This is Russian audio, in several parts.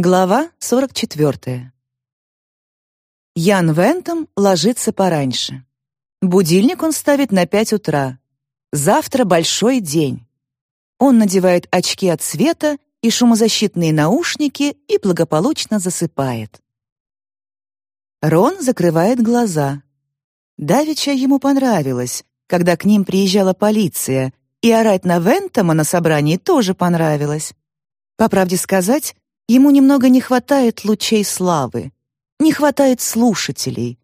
Глава 44. Ян Вентом ложится пораньше. Будильник он ставит на 5 утра. Завтра большой день. Он надевает очки от света и шумозащитные наушники и благополучно засыпает. Рон закрывает глаза. Давича ему понравилось, когда к ним приезжала полиция, и орать на Вентома на собрании тоже понравилось. По правде сказать, Ему немного не хватает лучей славы, не хватает слушателей.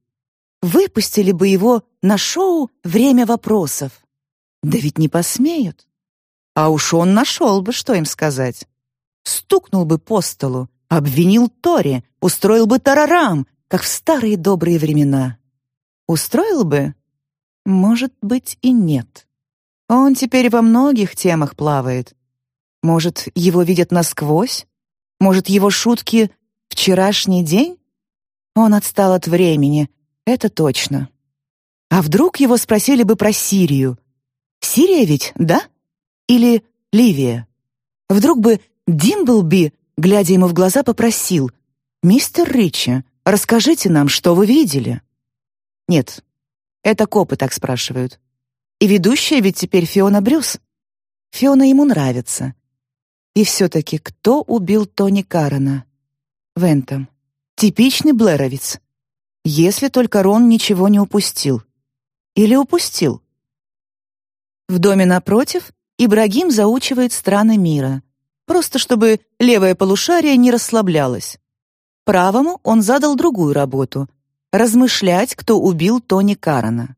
Выпустили бы его на шоу «Время вопросов». Да ведь не посмеют. А уж он нашел бы, что им сказать. Стукнул бы по столу, обвинил Тори, устроил бы тарарам, как в старые добрые времена. Устроил бы? Может быть, и нет. Он теперь во многих темах плавает. Может, его видят насквозь? Может, его шутки — вчерашний день? Он отстал от времени, это точно. А вдруг его спросили бы про Сирию? Сирия ведь, да? Или Ливия? Вдруг бы Димблби, глядя ему в глаза, попросил, «Мистер Ричи, расскажите нам, что вы видели?» Нет, это копы так спрашивают. И ведущая ведь теперь Фиона Брюс. Фиона ему нравится. И все-таки кто убил Тони Карена? Вентом. Типичный блэровец. Если только Рон ничего не упустил. Или упустил? В доме напротив Ибрагим заучивает страны мира, просто чтобы левое полушарие не расслаблялось. Правому он задал другую работу — размышлять, кто убил Тони Карена.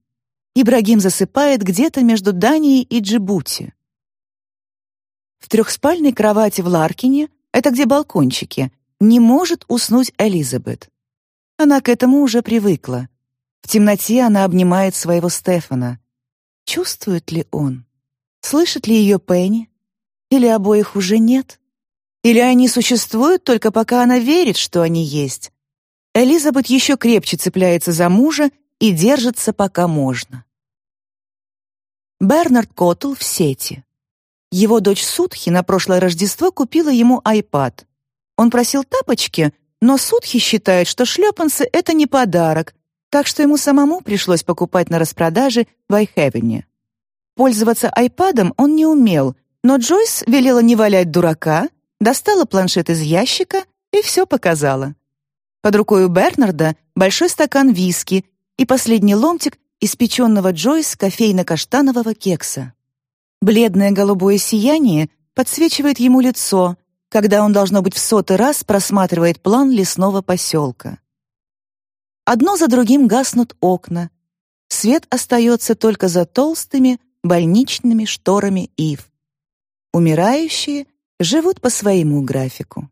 Ибрагим засыпает где-то между Данией и Джибути. В трехспальной кровати в Ларкине, это где балкончики, не может уснуть Элизабет. Она к этому уже привыкла. В темноте она обнимает своего Стефана. Чувствует ли он? Слышит ли ее Пенни? Или обоих уже нет? Или они существуют только пока она верит, что они есть? Элизабет еще крепче цепляется за мужа и держится, пока можно. Бернард Коттл в сети. Его дочь Судхи на прошлое Рождество купила ему iPad. Он просил тапочки, но Судхи считает, что шлепанцы — это не подарок, так что ему самому пришлось покупать на распродаже в Айхевене. Пользоваться айпадом он не умел, но Джойс велела не валять дурака, достала планшет из ящика и все показала. Под рукой у Бернарда большой стакан виски и последний ломтик испеченного Джойс кофейно-каштанового кекса. Бледное голубое сияние подсвечивает ему лицо, когда он, должно быть, в сотый раз просматривает план лесного поселка. Одно за другим гаснут окна. Свет остается только за толстыми больничными шторами ив. Умирающие живут по своему графику.